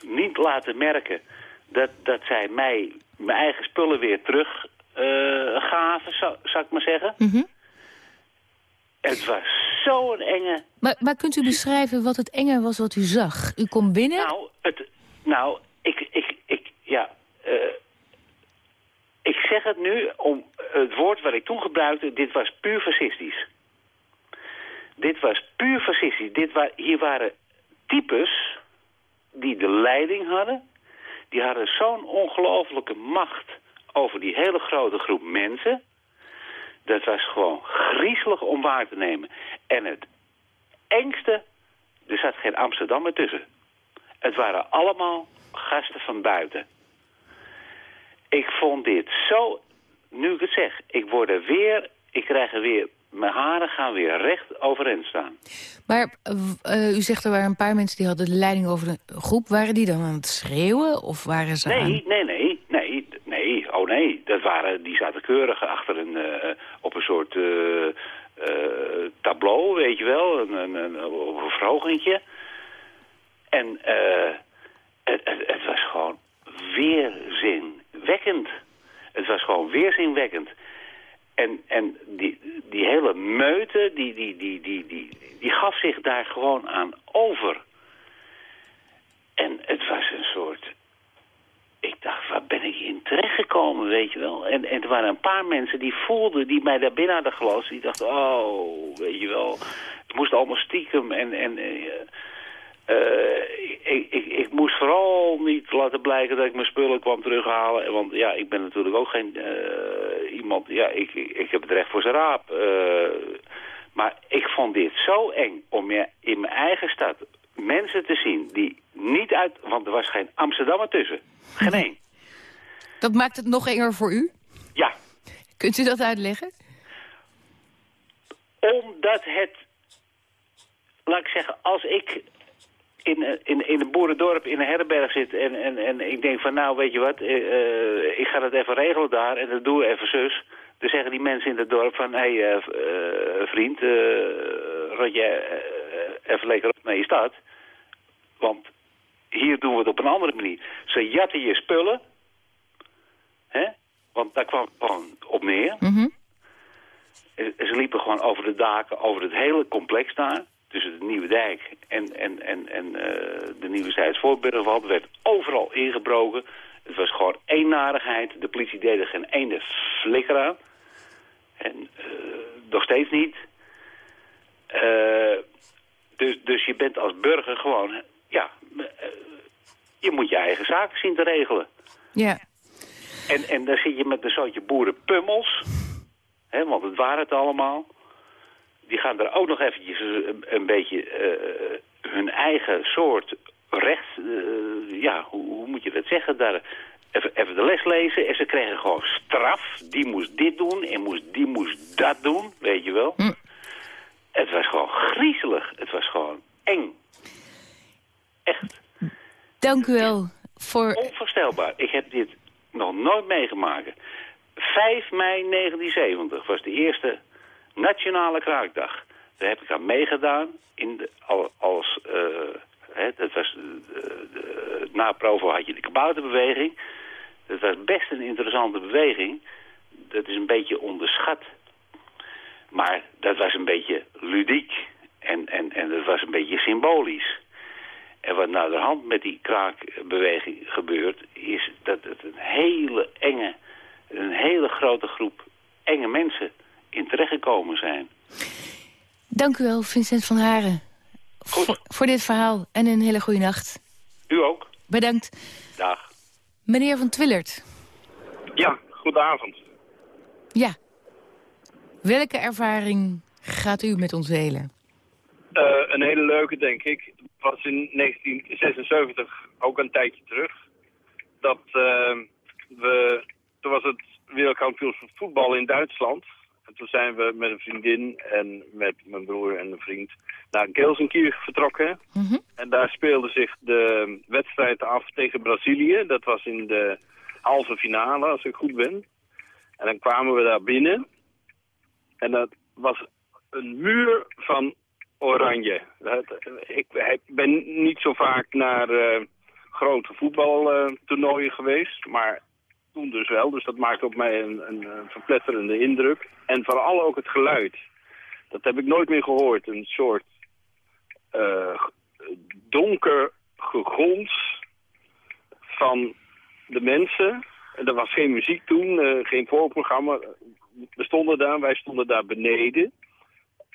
niet laten merken dat, dat zij mij mijn eigen spullen weer terug eh, gaven, zou, zou ik maar zeggen. Het was zo'n enge... Maar, maar kunt u beschrijven wat het enge was wat u zag? U komt binnen... Nou, het, nou ik, ik, ik, ja, eh, ik zeg het nu om het woord wat ik toen gebruikte, dit was puur fascistisch. Dit was puur fascistisch. Dit hier waren types die de leiding hadden. Die hadden zo'n ongelofelijke macht over die hele grote groep mensen. Dat was gewoon griezelig om waar te nemen. En het engste, er zat geen Amsterdammer tussen. Het waren allemaal gasten van buiten. Ik vond dit zo, nu ik het zeg, ik word er weer, ik krijg er weer, mijn haren gaan weer recht overeind staan. Maar eh, u zegt er waren een paar mensen die hadden de leiding over de groep. Waren die dan aan het schreeuwen of waren ze aan... Nee, nee, nee, nee, nee, oh nee, dat waren, die zaten keurig achter een, eh, op een soort eh, eh, tableau, weet je wel, een, een, een, op een. En eh, het, het, het was gewoon weerzinwekkend. Het was gewoon weerzinwekkend. En, en die, die hele meute, die, die, die, die, die, die gaf zich daar gewoon aan over. En het was een soort... Ik dacht, waar ben ik in terechtgekomen, weet je wel? En, en er waren een paar mensen die voelden, die mij daar binnen hadden gelost. Die dachten, oh, weet je wel, het moest allemaal stiekem. En, en eh, ik, ik, ik moest vooral niet laten blijken dat ik mijn spullen kwam terughalen. Want ja, ik ben natuurlijk ook geen eh, iemand... Ja, ik, ik, ik heb het recht voor zijn raap. Eh, maar ik vond dit zo eng om je in mijn eigen stad mensen te zien die niet uit... Want er was geen Amsterdammer tussen. Geen één. Dat maakt het nog enger voor u? Ja, Kunt u dat uitleggen? omdat het... Laat ik zeggen, als ik in, eh, in, in een boerendorp in een herberg zit... en, en, en ik denk van, nou, weet je wat, eh, eh, ik ga dat even regelen daar... en dat doe even zus... Dan zeggen die mensen in het dorp van... hé, hey, vriend, rot jij even lekker op naar je stad. Want hier doen we het op een andere manier. Ze jatten je spullen... Hè? Want daar kwam het gewoon op neer. Mhm. Ze liepen gewoon over de daken, over het hele complex daar. Tussen de Nieuwe Dijk en, en, en, en eh, de Nieuwe Zijdsvoortburgerwald. Er werd overal ingebroken. Het was gewoon één narigheid. De politie deed er geen ene flikker aan. En eh, nog steeds niet. Eh, dus, dus je bent als burger gewoon... Ja, je moet je eigen zaken zien te regelen. Ja. En, en dan zit je met een soortje boerenpummels. Hè, want het waren het allemaal. Die gaan er ook nog eventjes een, een beetje eh, hun eigen soort recht... eh, ja, hoe, hoe moet je dat zeggen? Daar even, even de les lezen. En ze kregen gewoon straf. Die moest dit doen en moest, die moest dat doen. Weet je wel? Hm. Het was gewoon griezelig. Het was gewoon eng. Echt. Dank u wel voor... Onvoorstelbaar. Ik heb dit nog nooit meegemaakt. 5 mei 1970 was de eerste nationale kraakdag. Daar heb ik aan meegedaan. In de, al- als, eh, hè, dat was, eh, de, na Provo had je de kabouterbeweging. Dat was best een interessante beweging. Dat is een beetje onderschat. Maar dat was een beetje ludiek. En, en, en dat was een beetje symbolisch. En wat nou de hand met die kraakbeweging gebeurt... is dat het een hele enge, een hele grote groep enge mensen in terechtgekomen zijn. Dank u wel, Vincent van Haren. Goed. Voor, voor dit verhaal en een hele goede nacht. U ook. Bedankt. Dag. Meneer van Twillert. Ja, goedenavond. Ja. Welke ervaring gaat u met ons delen? Eh, een hele leuke, denk ik. Het was in 1976, ook een tijdje terug, dat eh, we... Toen was het wereldkampioenschap voetbal in Duitsland. En toen zijn we met een vriendin en met mijn broer en een vriend naar Gelsenkirchen vertrokken. Mhm. En daar speelde zich de wedstrijd af tegen Brazilië. Dat was in de halve finale, als ik goed ben. En dan kwamen we daar binnen. En dat was een muur van oranje. Dat- ik, ik ben niet zo vaak naar eh, grote voetbaltoernooien geweest, maar toen dus wel. Dus dat maakt op mij een, een, verpletterende indruk. En vooral ook het geluid. Dat heb ik nooit meer gehoord. Een soort eh, donker gegons van de mensen. En er was geen muziek toen, eh, geen voorprogramma. We stonden daar, wij stonden daar beneden.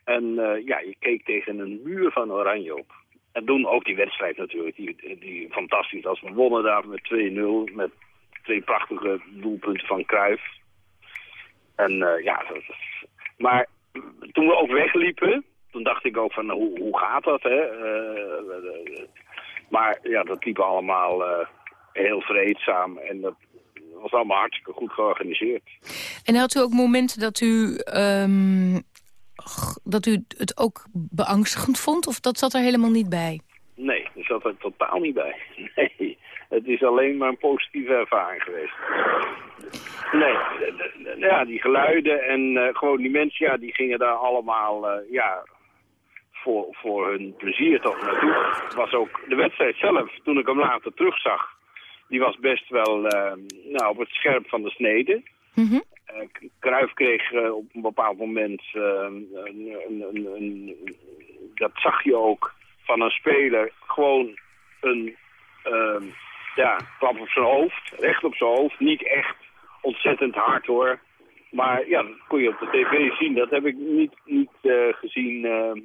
En eh, ja, je keek tegen een muur van oranje op. En toen ook die wedstrijd natuurlijk, die, die fantastisch was. We wonnen daar met 2-0, met twee prachtige doelpunten van Cruijff. En eh, ja, dat is- maar toen we ook wegliepen, toen dacht ik ook van, hoe, hoe gaat dat, hè? Eh, maar ja, dat liep allemaal eh, heel vreedzaam en dat was allemaal hartstikke goed georganiseerd. En had u ook momenten dat u, ehm, dat u het ook beangstigend vond? Of dat zat er helemaal niet bij? Nee, er zat er totaal niet bij. Nee, het is alleen maar een positieve ervaring geweest. Nee, ja, die geluiden en eh, gewoon die mensen, ja, die gingen daar allemaal, eh, ja, voor, voor hun plezier toch naartoe. Het was ook de wedstrijd zelf, toen ik hem later terugzag, die was best wel eh, nou, op het scherp van de snede. Mhm. Eh, K- Cruijff kreeg op een bepaald moment, een, een, een, een- dat zag je ook, van een speler gewoon een ehm, ja, klap op zijn hoofd, recht op zijn hoofd. Niet echt ontzettend hard hoor. Maar ja, dat kon je op de tv zien. Dat heb ik niet, niet eh, gezien eh, eh,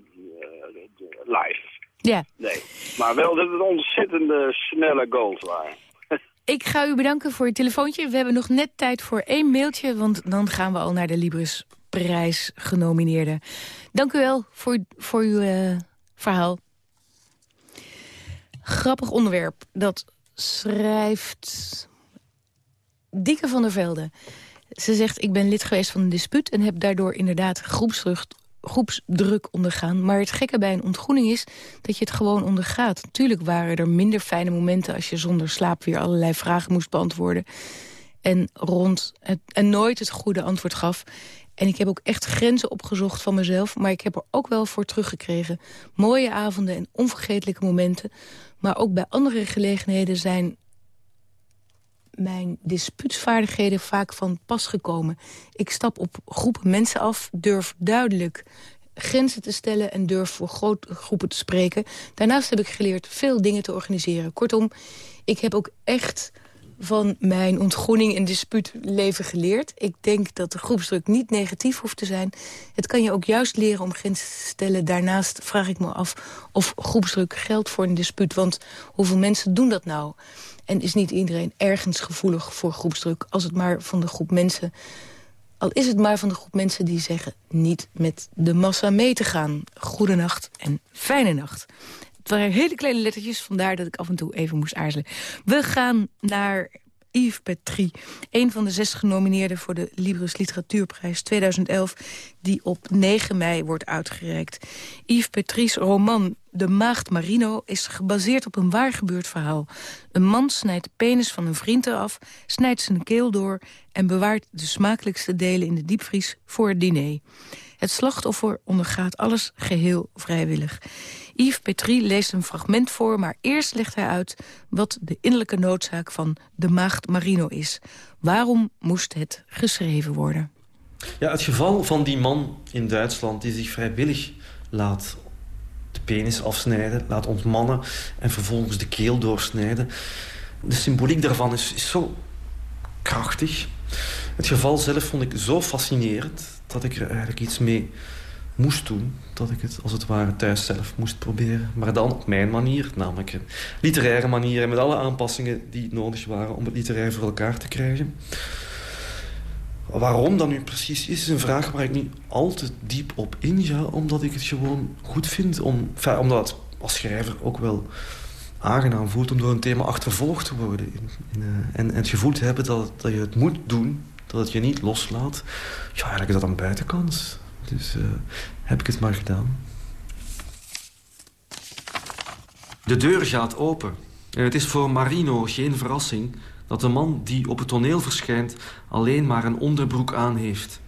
live. Ja. Nee. Maar wel dat het ontzettende snelle goals waren. Ik ga u bedanken voor je telefoontje. We hebben nog net tijd voor één mailtje, want dan gaan we al naar de Libris prijs genomineerden. Dank u wel voor, voor uw verhaal. Grappig onderwerp. Dat schrijft Dikke van der Velde. Ze zegt, ik ben lid geweest van een dispuut... en heb daardoor inderdaad groepsdruk, groepsdruk ondergaan. Maar het gekke bij een ontgroening is dat je het gewoon ondergaat. Natuurlijk waren er minder fijne momenten... als je zonder slaap weer allerlei vragen moest beantwoorden. En, rond het, en nooit het goede antwoord gaf. En ik heb ook echt grenzen opgezocht van mezelf... maar ik heb er ook wel voor teruggekregen. Mooie avonden en onvergetelijke momenten. Maar ook bij andere gelegenheden zijn mijn dispuutsvaardigheden vaak van pas gekomen. Ik stap op groepen mensen af, durf duidelijk grenzen te stellen... en durf voor grote groepen te spreken. Daarnaast heb ik geleerd veel dingen te organiseren. Kortom, ik heb ook echt van mijn ontgroening en dispuutleven geleerd. Ik denk dat de groepsdruk niet negatief hoeft te zijn. Het kan je ook juist leren om grenzen te stellen. Daarnaast vraag ik me af of groepsdruk geldt voor een dispuut. Want hoeveel mensen doen dat nou? En is niet iedereen ergens gevoelig voor groepsdruk... als het maar van de groep mensen... al is het maar van de groep mensen die zeggen... niet met de massa mee te gaan. Goedenacht en fijne nacht. Het waren hele kleine lettertjes, vandaar dat ik af en toe even moest aarzelen. We gaan naar Yves Petrie, een van de zes genomineerden... voor de Libris Literatuurprijs 2011, die op 9 mei wordt uitgereikt. Yves Petrie's roman De Maagd Marino is gebaseerd op een waar gebeurd verhaal. Een man snijdt de penis van een vriend eraf, snijdt zijn keel door... en bewaart de smakelijkste delen in de diepvries voor het diner. Het slachtoffer ondergaat alles geheel vrijwillig. Yves Petrie leest een fragment voor, maar eerst legt hij uit... wat de innerlijke noodzaak van de maagd Marino is. Waarom moest het geschreven worden? Ja, het geval van die man in Duitsland die zich vrijwillig laat de penis afsnijden, laat ontmannen en vervolgens de keel doorsnijden. De symboliek daarvan is, is zo krachtig. Het geval zelf vond ik zo fascinerend dat ik er eigenlijk iets mee moest doen. Dat ik het als het ware thuis zelf moest proberen. Maar dan op mijn manier, namelijk een literaire manier... en met alle aanpassingen die nodig waren om het literair voor elkaar te krijgen. Waarom dat nu precies is, is een vraag waar ik niet al te diep op inga. Omdat ik het gewoon goed vind. Om, omdat het als schrijver ook wel aangenaam voelt om door een thema achtervolgd te worden. In, uh, en, en het gevoel te hebben dat, dat je het moet doen, dat het je niet loslaat. Ja, eigenlijk is dat een buitenkans. Dus uh, heb ik het maar gedaan. De deur gaat open. En het is voor Marino geen verrassing dat de man die op het toneel verschijnt alleen maar een onderbroek aan heeft.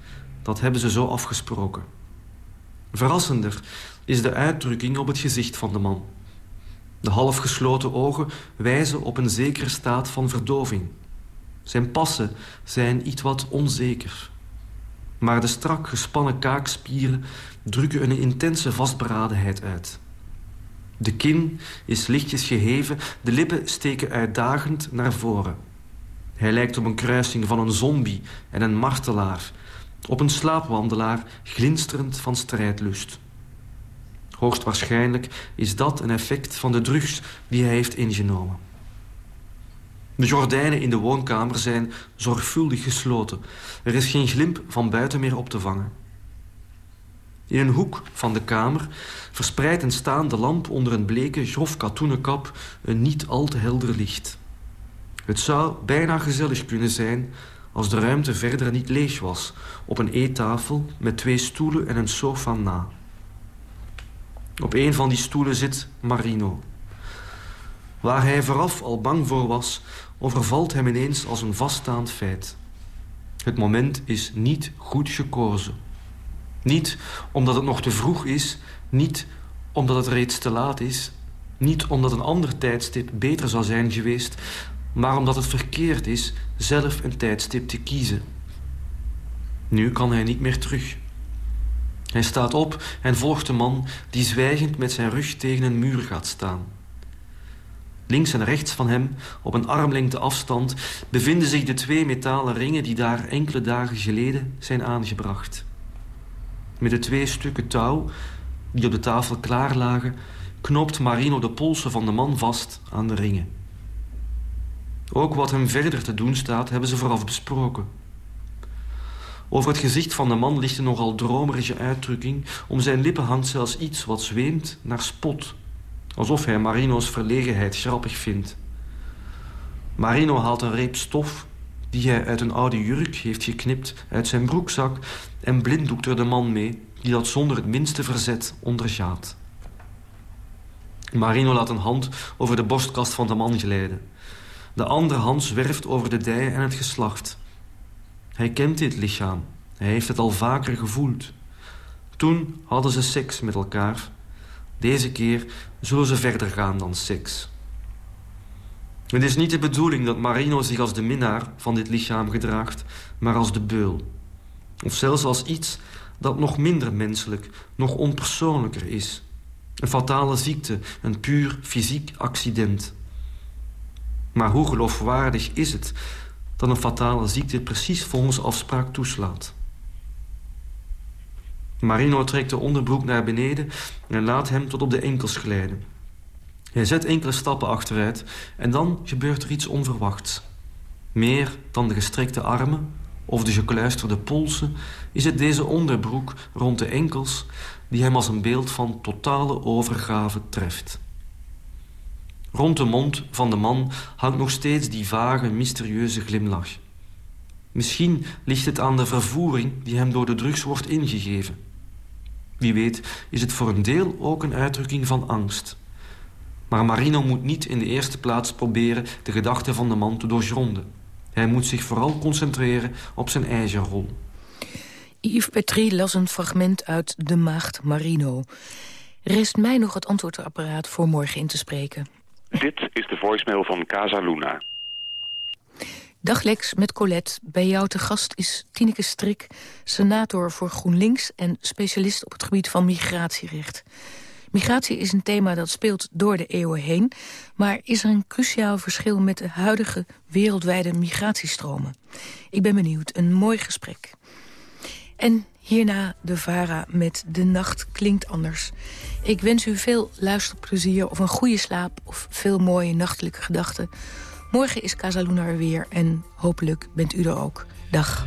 Dat hebben ze zo afgesproken. Verrassender is de uitdrukking op het gezicht van de man. De half gesloten ogen wijzen op een zekere staat van verdoving. Zijn passen zijn iets wat onzeker. Maar de strak gespannen kaakspieren drukken een intense vastberadenheid uit. De kin is lichtjes geheven, de lippen steken uitdagend naar voren. Hij lijkt op een kruising van een zombie en een martelaar, op een slaapwandelaar glinsterend van strijdlust. Hoogstwaarschijnlijk is dat een effect van de drugs die hij heeft ingenomen. De gordijnen in de woonkamer zijn zorgvuldig gesloten. Er is geen glimp van buiten meer op te vangen. In een hoek van de kamer verspreidt een staande lamp onder een bleke, grof katoenen kap een niet al te helder licht. Het zou bijna gezellig kunnen zijn als de ruimte verder niet leeg was, op een eettafel met twee stoelen en een sofa na. Op een van die stoelen zit Marino. Waar hij vooraf al bang voor was, overvalt hem ineens als een vaststaand feit. Het moment is niet goed gekozen. Niet omdat het nog te vroeg is, niet omdat het reeds te laat is, niet omdat een ander tijdstip beter zou zijn geweest, maar omdat het verkeerd is zelf een tijdstip te kiezen. Nu kan hij niet meer terug. Hij staat op en volgt de man die zwijgend met zijn rug tegen een muur gaat staan. Links en rechts van hem, op een armlengte afstand, bevinden zich de twee metalen ringen die daar enkele dagen geleden zijn aangebracht. Met de twee stukken touw die op de tafel klaar lagen, knoopt Marino de polsen van de man vast aan de ringen. Ook wat hem verder te doen staat, hebben ze vooraf besproken. Over het gezicht van de man ligt een nogal dromerige uitdrukking. Om zijn lippen hangt zelfs iets wat zweemt naar spot. Alsof hij Marino's verlegenheid grappig vindt. Marino haalt een reep stof die hij uit een oude jurk heeft geknipt uit zijn broekzak en blinddoekt er de man mee die dat zonder het minste verzet ondergaat. Marino laat een hand over de borstkast van de man glijden. De andere hand zwerft over de dij en het geslacht. Hij kent dit lichaam. Hij heeft het al vaker gevoeld. Toen hadden ze seks met elkaar. Deze keer zullen ze verder gaan dan seks. Het is niet de bedoeling dat Marino zich als de minnaar van dit lichaam gedraagt, maar als de beul. Of zelfs als iets dat nog minder menselijk, nog onpersoonlijker is. Een fatale ziekte, een puur fysiek accident. Maar hoe geloofwaardig is het dat een fatale ziekte precies volgens afspraak toeslaat? Marino trekt de onderbroek naar beneden en laat hem tot op de enkels glijden. Hij zet enkele stappen achteruit en dan gebeurt er iets onverwachts. Meer dan de gestrekte armen of de gekluisterde polsen is het deze onderbroek rond de enkels die hem als een beeld van totale overgave treft. Rond de mond van de man hangt nog steeds die vage, mysterieuze glimlach. Misschien ligt het aan de vervoering die hem door de drugs wordt ingegeven. Wie weet is het voor een deel ook een uitdrukking van angst. Maar Marino moet niet in de eerste plaats proberen de gedachten van de man te doorgronden. Hij moet zich vooral concentreren op zijn eigen rol. Yves Petrie las een fragment uit De Maagd Marino. Rest mij nog het antwoordapparaat voor morgen in te spreken. Dit is de voicemail van Casa Luna. Dag Lex, met Colette. Bij jou te gast is Tineke Strik, senator voor GroenLinks... en specialist op het gebied van migratierecht. Migratie is een thema dat speelt door de eeuwen heen... maar is er een cruciaal verschil met de huidige wereldwijde migratiestromen? Ik ben benieuwd, een mooi gesprek. En hierna de VARA met De Nacht Klinkt Anders. Ik wens u veel luisterplezier of een goede slaap... of veel mooie nachtelijke gedachten. Morgen is Casaluna er weer en hopelijk bent u er ook. Dag.